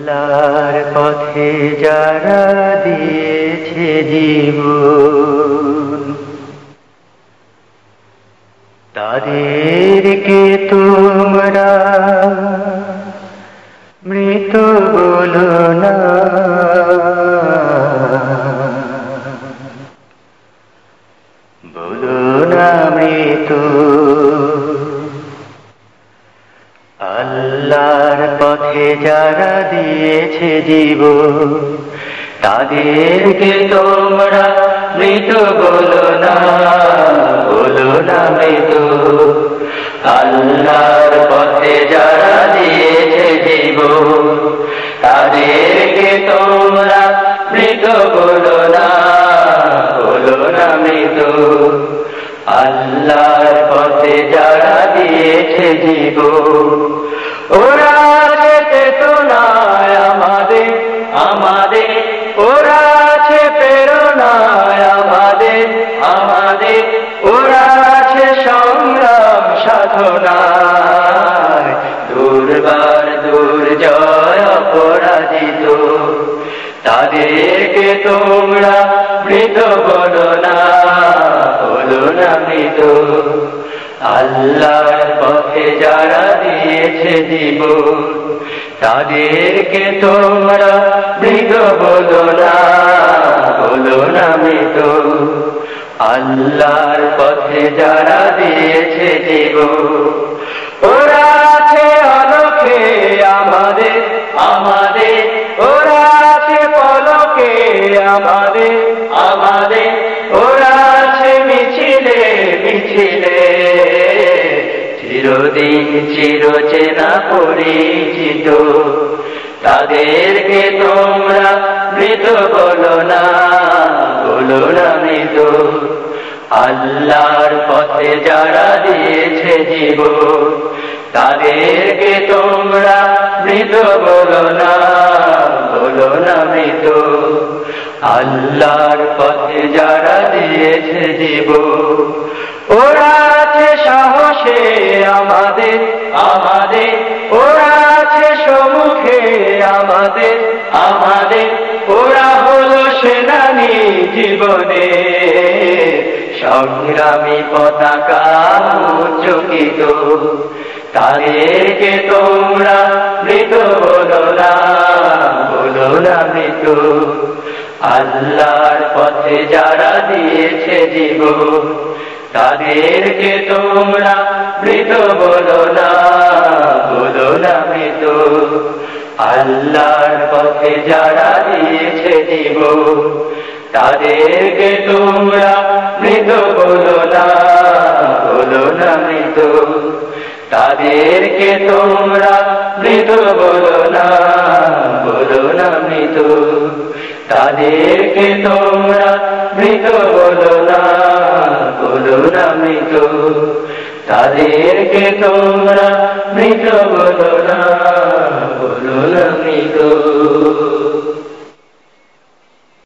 আল্লাহর পথে যারা দিয়েছে জীবন তাদেরকে তোমরা মৃত বলো না। আল্লাহর পথে যারা দিয়েছে জীব তাদেরকে তোমরা মৃত বলো না বলো না মৃত। আল্লাহর পথে যারা দিয়েছে জীব তাদেরকে তোমরা মৃত বলো না বলো না মৃত। আল্লাহর পথে যারা দিয়েছে জীব ওরা যেতে তো নয় আমাদের আমাদের। ওরা আছে প্রেরণায় আমাদের আমাদের। ওরা আছে সংগ্রাম সাধনায়। দুর্বার দুর্জয় অপরাজিত। তাদেরকে তোমরা মৃত বলো না বলো না মৃত। আল্লাহর পথে যারা দিয়েছে দিব তাদেরকে তোমরা মৃত বলো না বলো না মৃত আল্লাহর পথে যারা দিয়েছে জীব ওরা আছে অলোকে আমাদের আমাদের। ওরা আছে পলকে আমাদের আমাদের। ওরা আছে মিছিলে মিছিলে চিরদিন চিরচেনা পরিচিত। তাদেরকে তোমরা মৃত বলো না বলো না মৃত। আল্লাহর পথে যারা দিয়েছে জীব তাদেরকে তোমরা মৃত বলো না বলো না মৃত। আল্লাহর পথে যারা দিয়েছে জীব ওরা জীবনে সংগ্রামী পতাকা উচ্চকিত তাদেরকে তোমরা মৃত বলো না বলো না মৃত। আল্লাহর পথে যারা দিয়েছে জীব তাদেরকে তোমরা মৃত বলো না বলো না মৃত। আল্লাহর পথে যারা দিয়েছে জীব তাদেরকে তোমরা মৃত বলো না বলো না মৃত। তাদেরকে তোমরা মৃত বলো না বলো না মৃত। তাদেরকে তোমরা মৃত বলো না বলো না মৃত। তাদেরকে তোমরা মৃত বলো না বলো না মৃত।